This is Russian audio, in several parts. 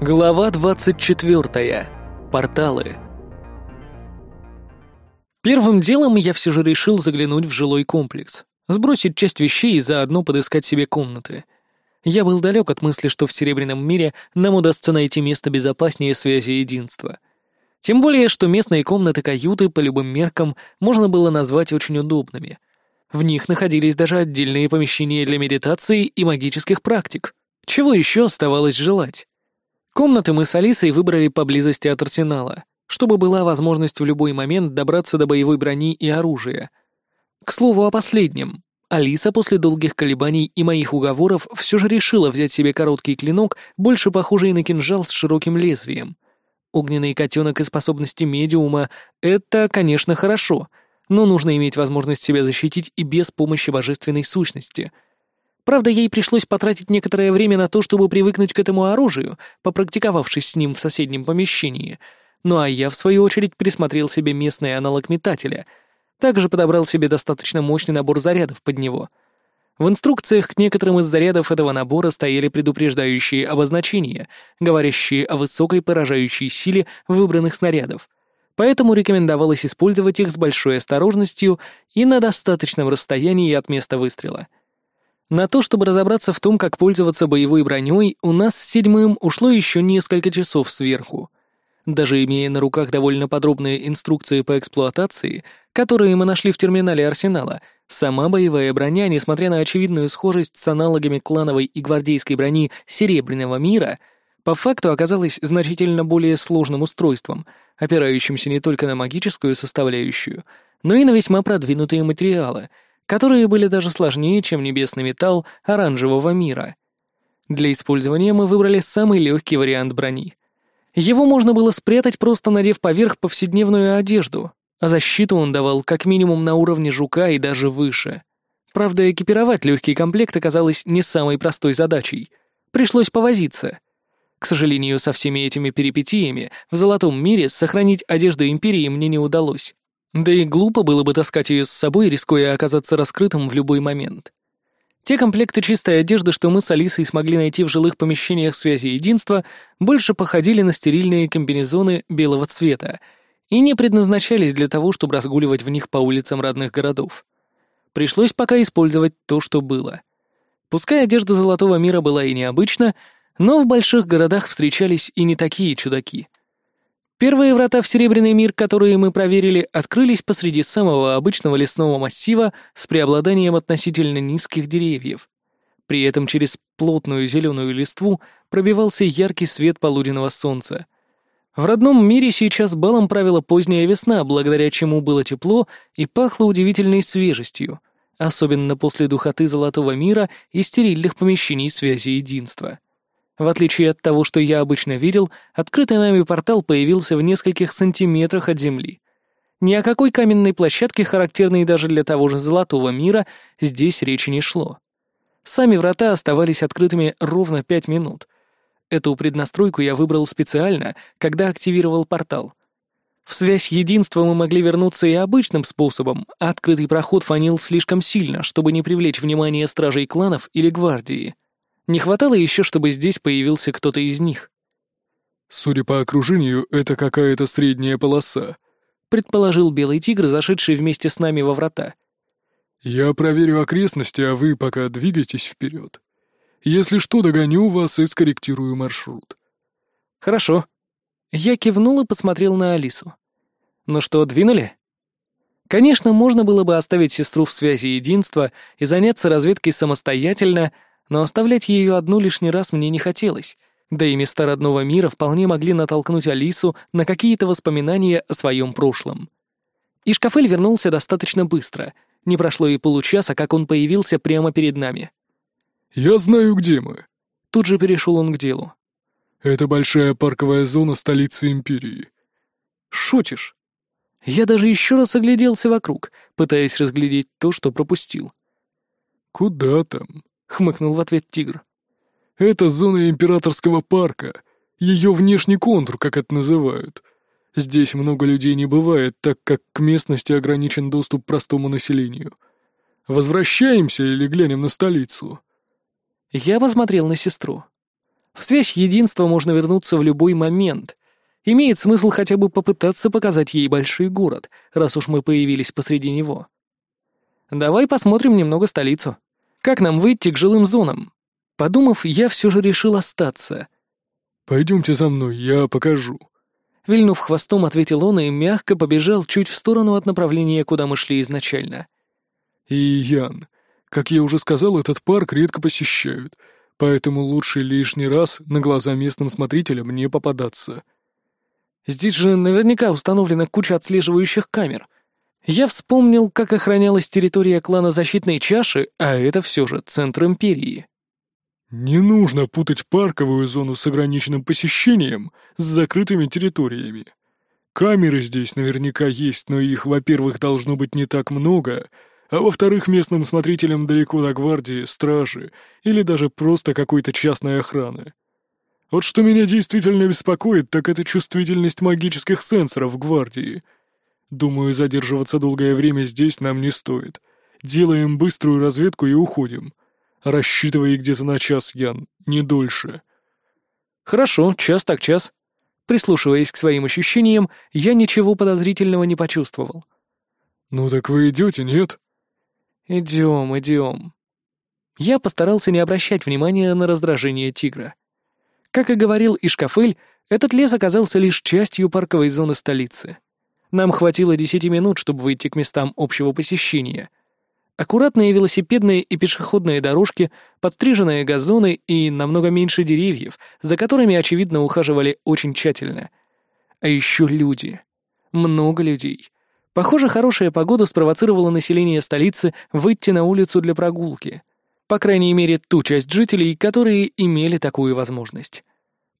Глава 24. Порталы. Первым делом я все же решил заглянуть в жилой комплекс, сбросить часть вещей и заодно подыскать себе комнаты. Я был далек от мысли, что в Серебряном мире нам удастся найти место безопаснее связи единства. Тем более, что местные комнаты-каюты по любым меркам можно было назвать очень удобными. В них находились даже отдельные помещения для медитации и магических практик. Чего еще оставалось желать? Комнаты мы с Алисой выбрали поблизости от арсенала, чтобы была возможность в любой момент добраться до боевой брони и оружия. К слову о последнем. Алиса после долгих колебаний и моих уговоров все же решила взять себе короткий клинок, больше похожий на кинжал с широким лезвием. Огненный котенок и способности медиума — это, конечно, хорошо, но нужно иметь возможность себя защитить и без помощи божественной сущности — Правда, ей пришлось потратить некоторое время на то, чтобы привыкнуть к этому оружию, попрактиковавшись с ним в соседнем помещении. Ну а я, в свою очередь, присмотрел себе местный аналог метателя. Также подобрал себе достаточно мощный набор зарядов под него. В инструкциях к некоторым из зарядов этого набора стояли предупреждающие обозначения, говорящие о высокой поражающей силе выбранных снарядов. Поэтому рекомендовалось использовать их с большой осторожностью и на достаточном расстоянии от места выстрела — на то, чтобы разобраться в том, как пользоваться боевой броней, у нас с седьмым ушло еще несколько часов сверху. Даже имея на руках довольно подробные инструкции по эксплуатации, которые мы нашли в терминале арсенала, сама боевая броня, несмотря на очевидную схожесть с аналогами клановой и гвардейской брони Серебряного мира, по факту оказалась значительно более сложным устройством, опирающимся не только на магическую составляющую, но и на весьма продвинутые материалы — которые были даже сложнее, чем небесный металл оранжевого мира. Для использования мы выбрали самый легкий вариант брони. Его можно было спрятать, просто надев поверх повседневную одежду, а защиту он давал как минимум на уровне жука и даже выше. Правда, экипировать легкий комплект оказалось не самой простой задачей. Пришлось повозиться. К сожалению, со всеми этими перипетиями в Золотом мире сохранить одежду Империи мне не удалось. Да и глупо было бы таскать ее с собой, рискуя оказаться раскрытым в любой момент. Те комплекты чистой одежды, что мы с Алисой смогли найти в жилых помещениях связи единства, больше походили на стерильные комбинезоны белого цвета и не предназначались для того, чтобы разгуливать в них по улицам родных городов. Пришлось пока использовать то, что было. Пускай одежда Золотого мира была и необычна, но в больших городах встречались и не такие чудаки — Первые врата в Серебряный мир, которые мы проверили, открылись посреди самого обычного лесного массива с преобладанием относительно низких деревьев. При этом через плотную зеленую листву пробивался яркий свет полуденного солнца. В родном мире сейчас балом правила поздняя весна, благодаря чему было тепло и пахло удивительной свежестью, особенно после духоты Золотого мира и стерильных помещений связи единства. В отличие от того, что я обычно видел, открытый нами портал появился в нескольких сантиметрах от земли. Ни о какой каменной площадке, характерной даже для того же Золотого мира, здесь речи не шло. Сами врата оставались открытыми ровно пять минут. Эту преднастройку я выбрал специально, когда активировал портал. В связь единства мы могли вернуться и обычным способом, открытый проход фонил слишком сильно, чтобы не привлечь внимание стражей кланов или гвардии. Не хватало еще, чтобы здесь появился кто-то из них. «Судя по окружению, это какая-то средняя полоса», — предположил Белый Тигр, зашедший вместе с нами во врата. «Я проверю окрестности, а вы пока двигайтесь вперед. Если что, догоню вас и скорректирую маршрут». «Хорошо». Я кивнул и посмотрел на Алису. «Ну что, двинули?» Конечно, можно было бы оставить сестру в связи единства и заняться разведкой самостоятельно, но оставлять ее одну лишний раз мне не хотелось, да и места родного мира вполне могли натолкнуть Алису на какие-то воспоминания о своем прошлом. И Шкафель вернулся достаточно быстро. Не прошло и получаса, как он появился прямо перед нами. «Я знаю, где мы». Тут же перешел он к делу. «Это большая парковая зона столицы Империи». «Шутишь?» Я даже еще раз огляделся вокруг, пытаясь разглядеть то, что пропустил. «Куда там?» — хмыкнул в ответ тигр. «Это зона императорского парка. Ее внешний контур, как это называют. Здесь много людей не бывает, так как к местности ограничен доступ простому населению. Возвращаемся или глянем на столицу?» Я посмотрел на сестру. В связь единства можно вернуться в любой момент. Имеет смысл хотя бы попытаться показать ей большой город, раз уж мы появились посреди него. Давай посмотрим немного столицу. Как нам выйти к жилым зонам? Подумав, я все же решил остаться. «Пойдемте за мной, я покажу». Вильнув хвостом, ответил он и мягко побежал чуть в сторону от направления, куда мы шли изначально. «И, Ян, как я уже сказал, этот парк редко посещают, поэтому лучше лишний раз на глаза местным смотрителям не попадаться». «Здесь же наверняка установлена куча отслеживающих камер», я вспомнил, как охранялась территория клана Защитной Чаши, а это все же центр Империи. «Не нужно путать парковую зону с ограниченным посещением с закрытыми территориями. Камеры здесь наверняка есть, но их, во-первых, должно быть не так много, а во-вторых, местным смотрителям далеко до гвардии, стражи или даже просто какой-то частной охраны. Вот что меня действительно беспокоит, так это чувствительность магических сенсоров гвардии — Думаю, задерживаться долгое время здесь нам не стоит. Делаем быструю разведку и уходим. Рассчитывай где-то на час, Ян, не дольше. Хорошо, час так час. Прислушиваясь к своим ощущениям, я ничего подозрительного не почувствовал. Ну так вы идете, нет? Идем, идем. Я постарался не обращать внимания на раздражение тигра. Как и говорил Ишкафель, этот лес оказался лишь частью парковой зоны столицы. Нам хватило десяти минут, чтобы выйти к местам общего посещения. Аккуратные велосипедные и пешеходные дорожки, подстриженные газоны и намного меньше деревьев, за которыми, очевидно, ухаживали очень тщательно. А еще люди. Много людей. Похоже, хорошая погода спровоцировала население столицы выйти на улицу для прогулки. По крайней мере, ту часть жителей, которые имели такую возможность.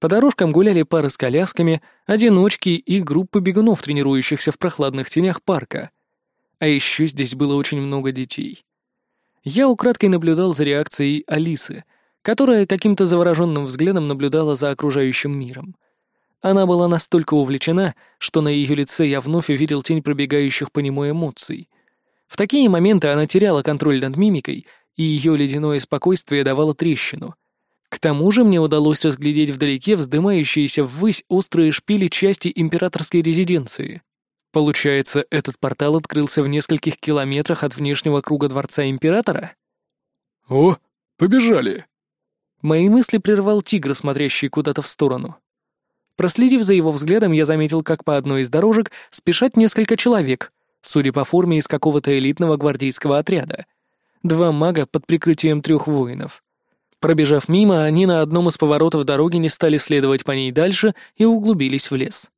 По дорожкам гуляли пары с колясками, одиночки и группы бегунов, тренирующихся в прохладных тенях парка. А еще здесь было очень много детей. Я украдкой наблюдал за реакцией Алисы, которая каким-то завороженным взглядом наблюдала за окружающим миром. Она была настолько увлечена, что на ее лице я вновь увидел тень пробегающих по нему эмоций. В такие моменты она теряла контроль над мимикой, и ее ледяное спокойствие давало трещину — к тому же мне удалось разглядеть вдалеке вздымающиеся ввысь острые шпили части императорской резиденции. Получается, этот портал открылся в нескольких километрах от внешнего круга дворца императора? «О, побежали!» Мои мысли прервал тигр, смотрящий куда-то в сторону. Проследив за его взглядом, я заметил, как по одной из дорожек спешат несколько человек, судя по форме из какого-то элитного гвардейского отряда. Два мага под прикрытием трех воинов. Пробежав мимо, они на одном из поворотов дороги не стали следовать по ней дальше и углубились в лес.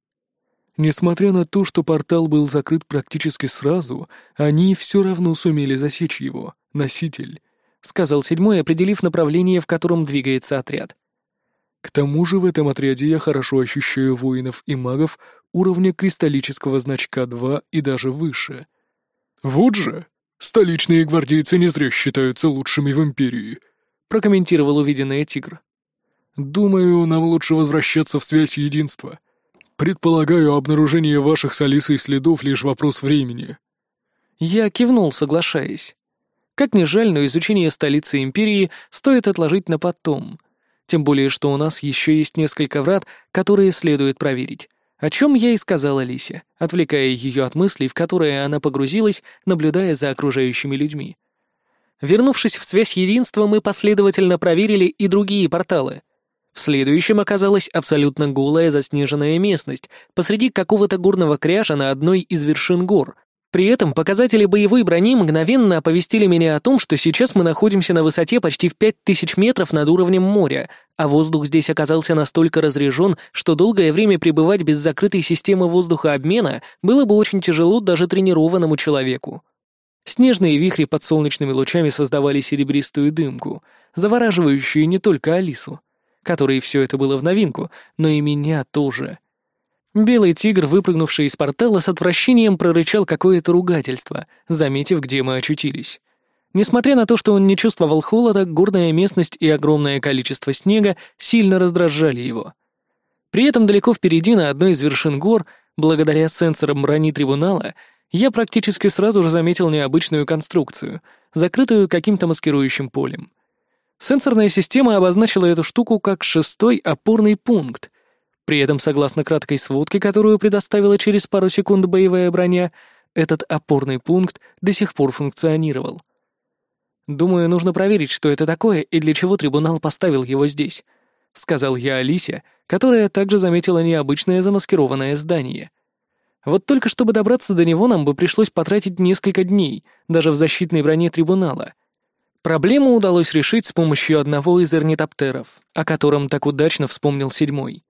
Несмотря на то, что портал был закрыт практически сразу, они все равно сумели засечь его, носитель, — сказал седьмой, определив направление, в котором двигается отряд. К тому же в этом отряде я хорошо ощущаю воинов и магов уровня кристаллического значка 2 и даже выше. Вот же! Столичные гвардейцы не зря считаются лучшими в Империи — прокомментировал увиденное тигр. «Думаю, нам лучше возвращаться в связь единства. Предполагаю, обнаружение ваших с Алисой следов — лишь вопрос времени». Я кивнул, соглашаясь. Как ни жаль, но изучение столицы Империи стоит отложить на потом. Тем более, что у нас еще есть несколько врат, которые следует проверить. О чем я и сказал Алисе, отвлекая ее от мыслей, в которые она погрузилась, наблюдая за окружающими людьми. Вернувшись в связь единства, мы последовательно проверили и другие порталы. В следующем оказалась абсолютно голая заснеженная местность посреди какого-то горного кряжа на одной из вершин гор. При этом показатели боевой брони мгновенно оповестили меня о том, что сейчас мы находимся на высоте почти в 5000 метров над уровнем моря, а воздух здесь оказался настолько разрежен, что долгое время пребывать без закрытой системы воздухообмена было бы очень тяжело даже тренированному человеку. Снежные вихри под солнечными лучами создавали серебристую дымку, завораживающую не только Алису, которой все это было в новинку, но и меня тоже. Белый тигр, выпрыгнувший из портала, с отвращением прорычал какое-то ругательство, заметив, где мы очутились. Несмотря на то, что он не чувствовал холода, горная местность и огромное количество снега сильно раздражали его. При этом далеко впереди, на одной из вершин гор, благодаря сенсорам брони трибунала, я практически сразу же заметил необычную конструкцию, закрытую каким-то маскирующим полем. Сенсорная система обозначила эту штуку как шестой опорный пункт. При этом, согласно краткой сводке, которую предоставила через пару секунд боевая броня, этот опорный пункт до сих пор функционировал. «Думаю, нужно проверить, что это такое и для чего трибунал поставил его здесь», — сказал я Алисе, которая также заметила необычное замаскированное здание. Вот только чтобы добраться до него, нам бы пришлось потратить несколько дней, даже в защитной броне трибунала. Проблему удалось решить с помощью одного из эрнитоптеров, о котором так удачно вспомнил седьмой.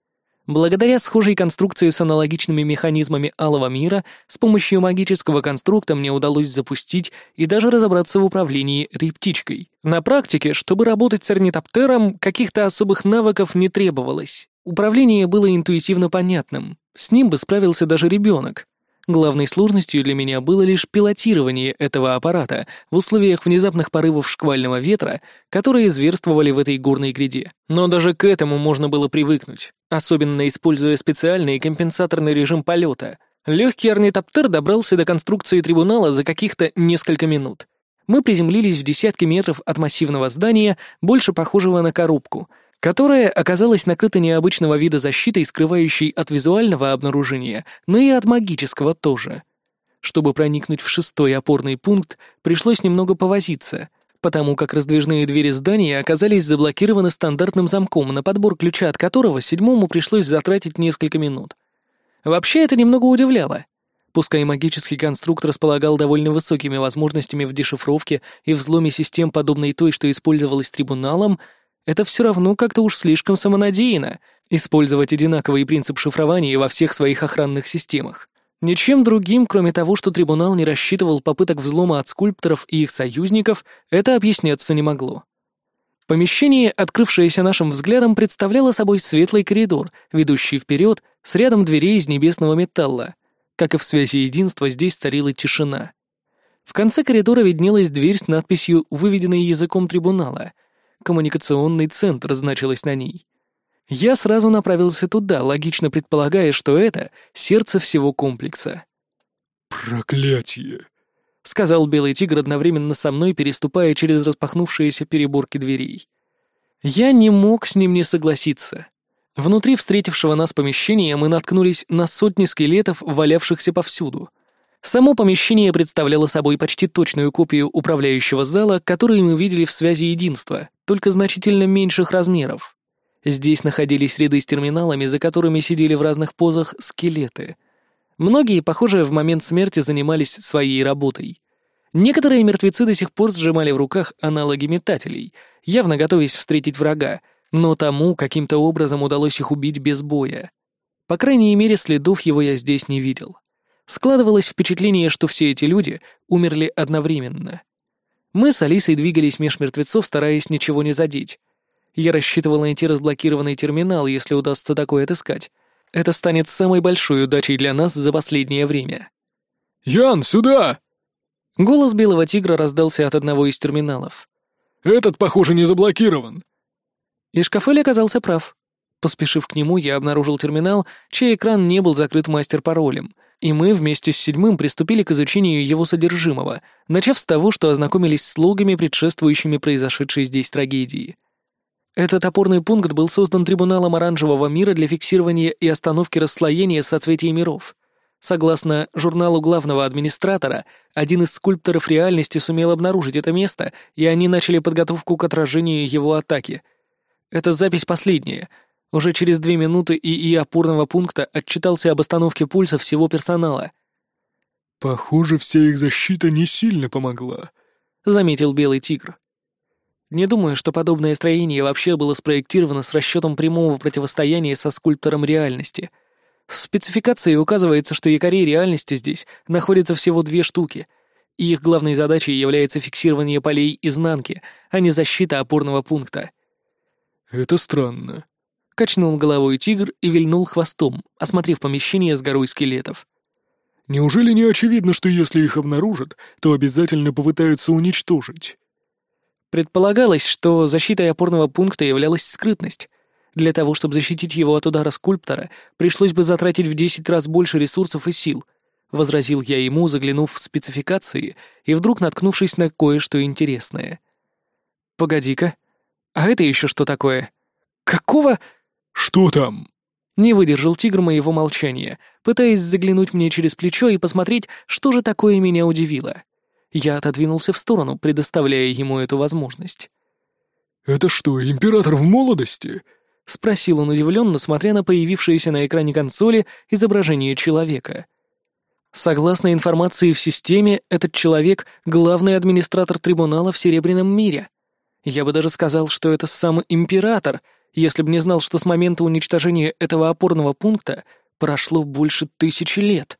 Благодаря схожей конструкции с аналогичными механизмами Алого мира, с помощью магического конструкта мне удалось запустить и даже разобраться в управлении этой птичкой. На практике, чтобы работать с орнитоптером, каких-то особых навыков не требовалось. Управление было интуитивно понятным. С ним бы справился даже ребенок. Главной сложностью для меня было лишь пилотирование этого аппарата в условиях внезапных порывов шквального ветра, которые зверствовали в этой горной гряде. Но даже к этому можно было привыкнуть, особенно используя специальный компенсаторный режим полета. Легкий орнитоптер добрался до конструкции трибунала за каких-то несколько минут. Мы приземлились в десятки метров от массивного здания, больше похожего на коробку — которая оказалась накрыта необычного вида защитой, скрывающей от визуального обнаружения, но и от магического тоже. Чтобы проникнуть в шестой опорный пункт, пришлось немного повозиться, потому как раздвижные двери здания оказались заблокированы стандартным замком, на подбор ключа от которого седьмому пришлось затратить несколько минут. Вообще это немного удивляло. Пускай магический конструкт располагал довольно высокими возможностями в дешифровке и взломе систем, подобной той, что использовалась трибуналом, это все равно как-то уж слишком самонадеянно использовать одинаковый принцип шифрования во всех своих охранных системах. Ничем другим, кроме того, что трибунал не рассчитывал попыток взлома от скульпторов и их союзников, это объясняться не могло. Помещение, открывшееся нашим взглядом, представляло собой светлый коридор, ведущий вперед с рядом дверей из небесного металла. Как и в связи единства, здесь царила тишина. В конце коридора виднелась дверь с надписью, выведенной языком трибунала — коммуникационный центр значилось на ней. Я сразу направился туда, логично предполагая, что это сердце всего комплекса. «Проклятие!» — сказал Белый Тигр одновременно со мной, переступая через распахнувшиеся переборки дверей. Я не мог с ним не согласиться. Внутри встретившего нас помещения мы наткнулись на сотни скелетов, валявшихся повсюду — Само помещение представляло собой почти точную копию управляющего зала, который мы видели в связи единства, только значительно меньших размеров. Здесь находились ряды с терминалами, за которыми сидели в разных позах скелеты. Многие, похоже, в момент смерти занимались своей работой. Некоторые мертвецы до сих пор сжимали в руках аналоги метателей, явно готовясь встретить врага, но тому каким-то образом удалось их убить без боя. По крайней мере, следов его я здесь не видел. Складывалось впечатление, что все эти люди умерли одновременно. Мы с Алисой двигались меж мертвецов, стараясь ничего не задеть. Я рассчитывал найти разблокированный терминал, если удастся такой отыскать. Это станет самой большой удачей для нас за последнее время. «Ян, сюда!» Голос Белого Тигра раздался от одного из терминалов. «Этот, похоже, не заблокирован». И Шкафель оказался прав. Поспешив к нему, я обнаружил терминал, чей экран не был закрыт мастер-паролем, и мы вместе с седьмым приступили к изучению его содержимого, начав с того, что ознакомились с логами, предшествующими произошедшей здесь трагедии. Этот опорный пункт был создан Трибуналом Оранжевого мира для фиксирования и остановки расслоения соцветий миров. Согласно журналу главного администратора, один из скульпторов реальности сумел обнаружить это место, и они начали подготовку к отражению его атаки. Эта запись последняя — уже через две минуты ИИ опорного пункта отчитался об остановке пульса всего персонала. «Похоже, вся их защита не сильно помогла», — заметил Белый Тигр. Не думаю, что подобное строение вообще было спроектировано с расчетом прямого противостояния со скульптором реальности. В спецификации указывается, что якорей реальности здесь находится всего две штуки, и их главной задачей является фиксирование полей изнанки, а не защита опорного пункта. «Это странно», Качнул головой тигр и вильнул хвостом, осмотрев помещение с горой скелетов. «Неужели не очевидно, что если их обнаружат, то обязательно попытаются уничтожить?» Предполагалось, что защитой опорного пункта являлась скрытность. Для того, чтобы защитить его от удара скульптора, пришлось бы затратить в десять раз больше ресурсов и сил, — возразил я ему, заглянув в спецификации и вдруг наткнувшись на кое-что интересное. «Погоди-ка, А это еще что такое? Какого... Что там? Не выдержал тигр моего молчания, пытаясь заглянуть мне через плечо и посмотреть, что же такое меня удивило. Я отодвинулся в сторону, предоставляя ему эту возможность. «Это что, император в молодости?» — спросил он удивленно, смотря на появившееся на экране консоли изображение человека. Согласно информации в системе, этот человек — главный администратор трибунала в Серебряном мире. Я бы даже сказал, что это сам император, если бы не знал, что с момента уничтожения этого опорного пункта прошло больше тысячи лет.